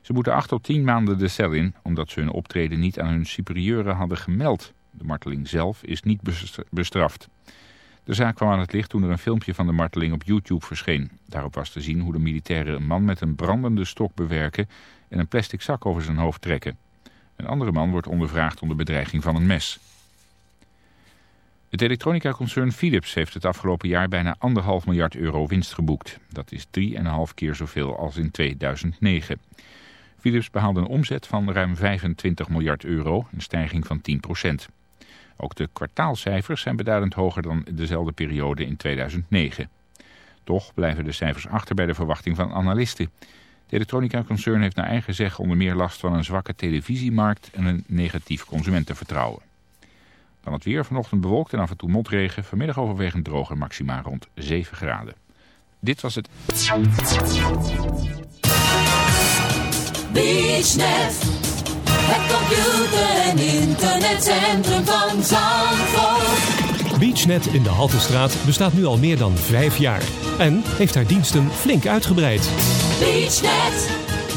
Ze moeten acht tot tien maanden de cel in, omdat ze hun optreden niet aan hun superieuren hadden gemeld. De marteling zelf is niet bestraft. De zaak kwam aan het licht toen er een filmpje van de marteling op YouTube verscheen. Daarop was te zien hoe de militairen een man met een brandende stok bewerken en een plastic zak over zijn hoofd trekken. Een andere man wordt ondervraagd onder bedreiging van een mes. Het elektronica-concern Philips heeft het afgelopen jaar bijna anderhalf miljard euro winst geboekt. Dat is 3,5 keer zoveel als in 2009. Philips behaalde een omzet van ruim 25 miljard euro, een stijging van 10 procent. Ook de kwartaalcijfers zijn beduidend hoger dan dezelfde periode in 2009. Toch blijven de cijfers achter bij de verwachting van analisten. De elektronica-concern heeft naar eigen zeggen onder meer last van een zwakke televisiemarkt en een negatief consumentenvertrouwen. Dan het weer vanochtend bewolkt en af en toe motregen. Vanmiddag overwegend droger maxima rond 7 graden. Dit was het. BeachNet, het computer- en internetcentrum van Zandvoort. BeachNet in de Haltestraat bestaat nu al meer dan vijf jaar. En heeft haar diensten flink uitgebreid. BeachNet.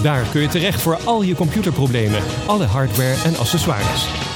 Daar kun je terecht voor al je computerproblemen, alle hardware en accessoires.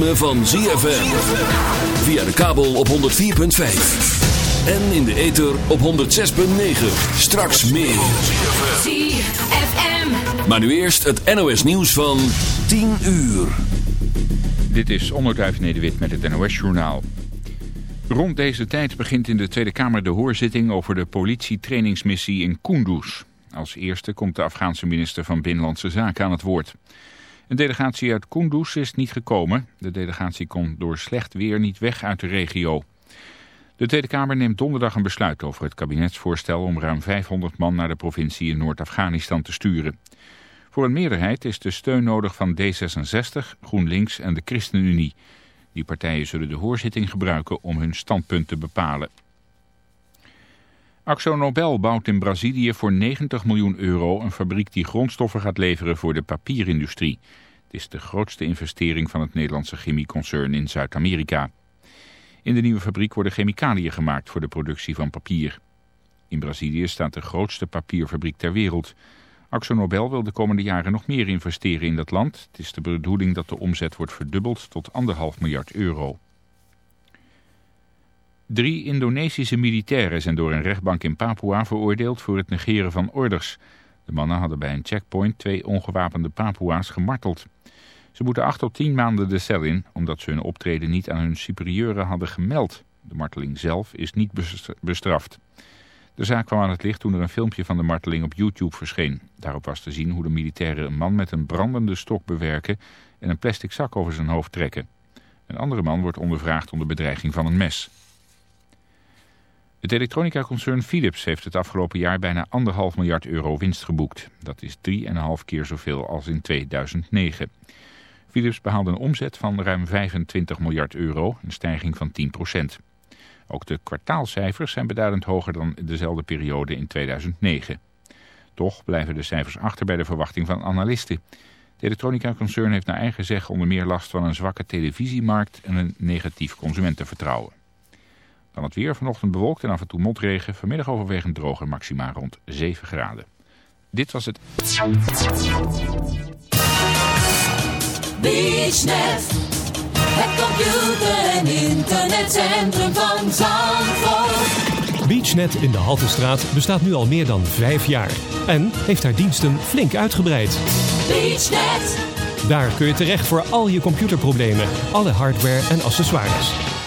Ritme van ZFM. Via de kabel op 104.5. En in de ether op 106.9. Straks meer. ZFM. Maar nu eerst het NOS nieuws van 10 uur. Dit is Onderduif Nederwit met het NOS-journaal. Rond deze tijd begint in de Tweede Kamer de hoorzitting over de politietrainingsmissie in Kunduz. Als eerste komt de Afghaanse minister van Binnenlandse Zaken aan het woord. Een delegatie uit Kunduz is niet gekomen. De delegatie kon door slecht weer niet weg uit de regio. De Tweede Kamer neemt donderdag een besluit over het kabinetsvoorstel om ruim 500 man naar de provincie in Noord-Afghanistan te sturen. Voor een meerderheid is de steun nodig van D66, GroenLinks en de ChristenUnie. Die partijen zullen de hoorzitting gebruiken om hun standpunt te bepalen. Axo Nobel bouwt in Brazilië voor 90 miljoen euro een fabriek die grondstoffen gaat leveren voor de papierindustrie. Het is de grootste investering van het Nederlandse chemieconcern in Zuid-Amerika. In de nieuwe fabriek worden chemicaliën gemaakt voor de productie van papier. In Brazilië staat de grootste papierfabriek ter wereld. Axo Nobel wil de komende jaren nog meer investeren in dat land. Het is de bedoeling dat de omzet wordt verdubbeld tot anderhalf miljard euro. Drie Indonesische militairen zijn door een rechtbank in Papua veroordeeld voor het negeren van orders. De mannen hadden bij een checkpoint twee ongewapende Papua's gemarteld. Ze moeten acht tot tien maanden de cel in, omdat ze hun optreden niet aan hun superieuren hadden gemeld. De marteling zelf is niet bestraft. De zaak kwam aan het licht toen er een filmpje van de marteling op YouTube verscheen. Daarop was te zien hoe de militairen een man met een brandende stok bewerken en een plastic zak over zijn hoofd trekken. Een andere man wordt ondervraagd onder bedreiging van een mes. Het elektronica-concern Philips heeft het afgelopen jaar bijna anderhalf miljard euro winst geboekt. Dat is 3,5 keer zoveel als in 2009. Philips behaalde een omzet van ruim 25 miljard euro, een stijging van 10% Ook de kwartaalcijfers zijn beduidend hoger dan dezelfde periode in 2009. Toch blijven de cijfers achter bij de verwachting van analisten. De elektronica-concern heeft naar eigen zeggen onder meer last van een zwakke televisiemarkt en een negatief consumentenvertrouwen. Dan het weer vanochtend bewolkt en af en toe motregen. Vanmiddag overwegend droger maxima rond 7 graden. Dit was het. BeachNet, het computer- en internetcentrum van Zandvoort. BeachNet in de Haltestraat bestaat nu al meer dan vijf jaar. En heeft haar diensten flink uitgebreid. BeachNet, Daar kun je terecht voor al je computerproblemen, alle hardware en accessoires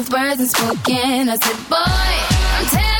With words unspoken. I said, boy, I'm telling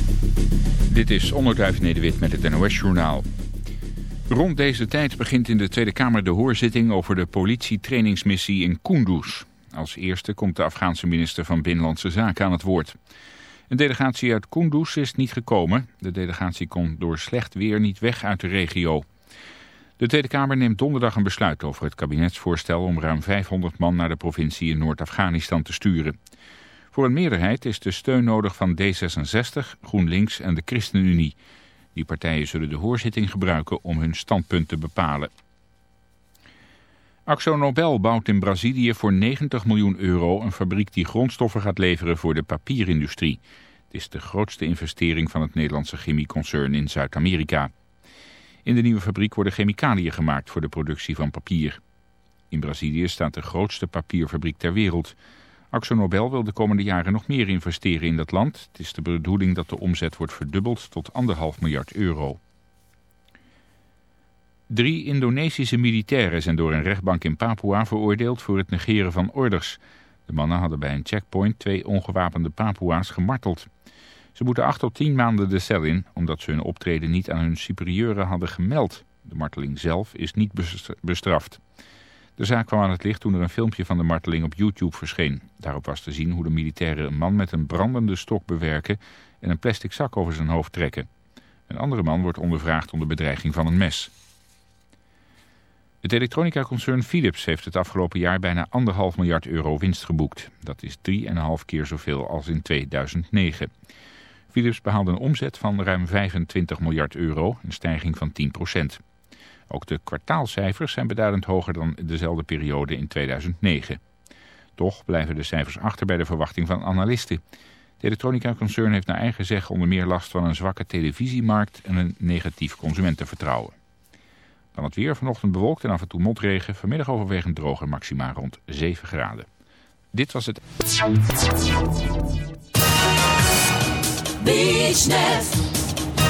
Dit is Onderduif Nederwit met het NOS-journaal. Rond deze tijd begint in de Tweede Kamer de hoorzitting over de politietrainingsmissie in Kunduz. Als eerste komt de Afghaanse minister van Binnenlandse Zaken aan het woord. Een delegatie uit Kunduz is niet gekomen. De delegatie kon door slecht weer niet weg uit de regio. De Tweede Kamer neemt donderdag een besluit over het kabinetsvoorstel om ruim 500 man naar de provincie in Noord-Afghanistan te sturen. Voor een meerderheid is de steun nodig van D66, GroenLinks en de ChristenUnie. Die partijen zullen de hoorzitting gebruiken om hun standpunt te bepalen. Axo Nobel bouwt in Brazilië voor 90 miljoen euro een fabriek die grondstoffen gaat leveren voor de papierindustrie. Het is de grootste investering van het Nederlandse chemieconcern in Zuid-Amerika. In de nieuwe fabriek worden chemicaliën gemaakt voor de productie van papier. In Brazilië staat de grootste papierfabriek ter wereld. Axo Nobel wil de komende jaren nog meer investeren in dat land. Het is de bedoeling dat de omzet wordt verdubbeld tot anderhalf miljard euro. Drie Indonesische militairen zijn door een rechtbank in Papua veroordeeld voor het negeren van orders. De mannen hadden bij een checkpoint twee ongewapende Papua's gemarteld. Ze moeten acht tot tien maanden de cel in, omdat ze hun optreden niet aan hun superieuren hadden gemeld. De marteling zelf is niet bestraft. De zaak kwam aan het licht toen er een filmpje van de marteling op YouTube verscheen. Daarop was te zien hoe de militairen een man met een brandende stok bewerken en een plastic zak over zijn hoofd trekken. Een andere man wordt ondervraagd onder bedreiging van een mes. Het elektronica-concern Philips heeft het afgelopen jaar bijna anderhalf miljard euro winst geboekt. Dat is 3,5 keer zoveel als in 2009. Philips behaalde een omzet van ruim 25 miljard euro, een stijging van 10 procent. Ook de kwartaalcijfers zijn beduidend hoger dan dezelfde periode in 2009. Toch blijven de cijfers achter bij de verwachting van analisten. De elektronica-concern heeft naar eigen zeggen onder meer last van een zwakke televisiemarkt en een negatief consumentenvertrouwen. Dan het weer vanochtend bewolkt en af en toe motregen. Vanmiddag overwegend droger maxima rond 7 graden. Dit was het...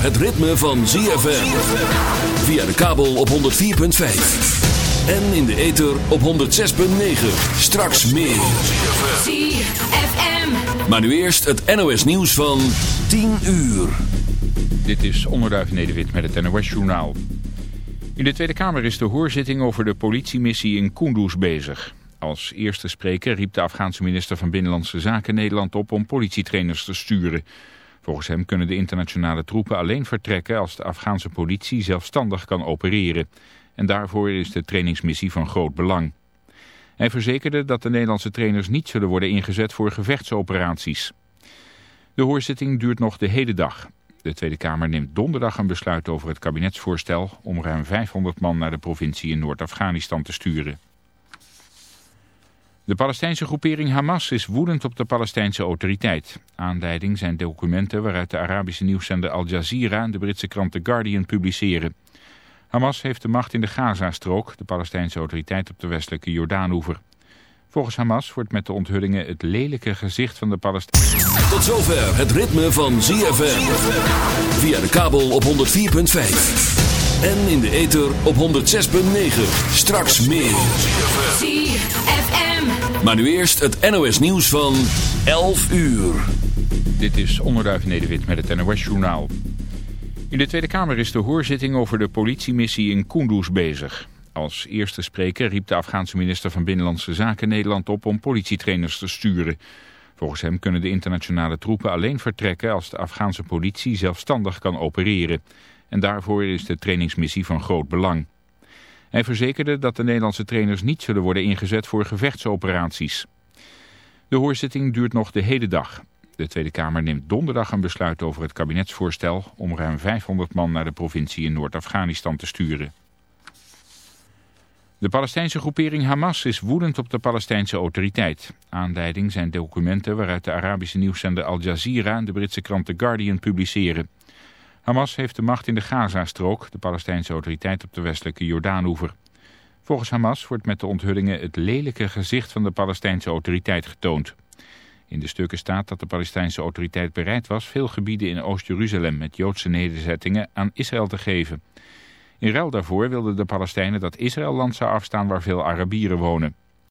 Het ritme van ZFM. Via de kabel op 104.5. En in de ether op 106.9. Straks meer. ZFM. Maar nu eerst het NOS nieuws van 10 uur. Dit is Onderduif Nederwit met het NOS-journaal. In de Tweede Kamer is de hoorzitting over de politiemissie in Kunduz bezig. Als eerste spreker riep de Afghaanse minister van Binnenlandse Zaken Nederland op om politietrainers te sturen. Volgens hem kunnen de internationale troepen alleen vertrekken als de Afghaanse politie zelfstandig kan opereren. En daarvoor is de trainingsmissie van groot belang. Hij verzekerde dat de Nederlandse trainers niet zullen worden ingezet voor gevechtsoperaties. De hoorzitting duurt nog de hele dag. De Tweede Kamer neemt donderdag een besluit over het kabinetsvoorstel om ruim 500 man naar de provincie in Noord-Afghanistan te sturen. De Palestijnse groepering Hamas is woedend op de Palestijnse autoriteit. Aanleiding zijn documenten waaruit de Arabische nieuwszender Al Jazeera en de Britse krant The Guardian publiceren. Hamas heeft de macht in de Gazastrook, de Palestijnse autoriteit op de westelijke Jordaanoever. Volgens Hamas wordt met de onthullingen het lelijke gezicht van de Palestijnen... Tot zover het ritme van ZFM. Via de kabel op 104.5. En in de ether op 106.9. Straks meer. ZFM. Maar nu eerst het NOS nieuws van 11 uur. Dit is Onderduif Nederwit met het NOS-journaal. In de Tweede Kamer is de hoorzitting over de politiemissie in Kunduz bezig. Als eerste spreker riep de Afghaanse minister van Binnenlandse Zaken Nederland op om politietrainers te sturen. Volgens hem kunnen de internationale troepen alleen vertrekken als de Afghaanse politie zelfstandig kan opereren. En daarvoor is de trainingsmissie van groot belang. Hij verzekerde dat de Nederlandse trainers niet zullen worden ingezet voor gevechtsoperaties. De hoorzitting duurt nog de hele dag. De Tweede Kamer neemt donderdag een besluit over het kabinetsvoorstel om ruim 500 man naar de provincie in Noord-Afghanistan te sturen. De Palestijnse groepering Hamas is woedend op de Palestijnse autoriteit. Aanleiding zijn documenten waaruit de Arabische nieuwszender Al Jazeera en de Britse krant The Guardian publiceren. Hamas heeft de macht in de Gazastrook, de Palestijnse autoriteit op de westelijke Jordaanoever. Volgens Hamas wordt met de onthullingen het lelijke gezicht van de Palestijnse autoriteit getoond. In de stukken staat dat de Palestijnse autoriteit bereid was veel gebieden in Oost-Jeruzalem met Joodse nederzettingen aan Israël te geven. In ruil daarvoor wilden de Palestijnen dat Israël land zou afstaan waar veel Arabieren wonen.